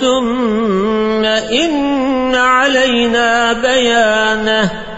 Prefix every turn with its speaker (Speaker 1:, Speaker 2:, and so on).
Speaker 1: ثم إن علينا بيانه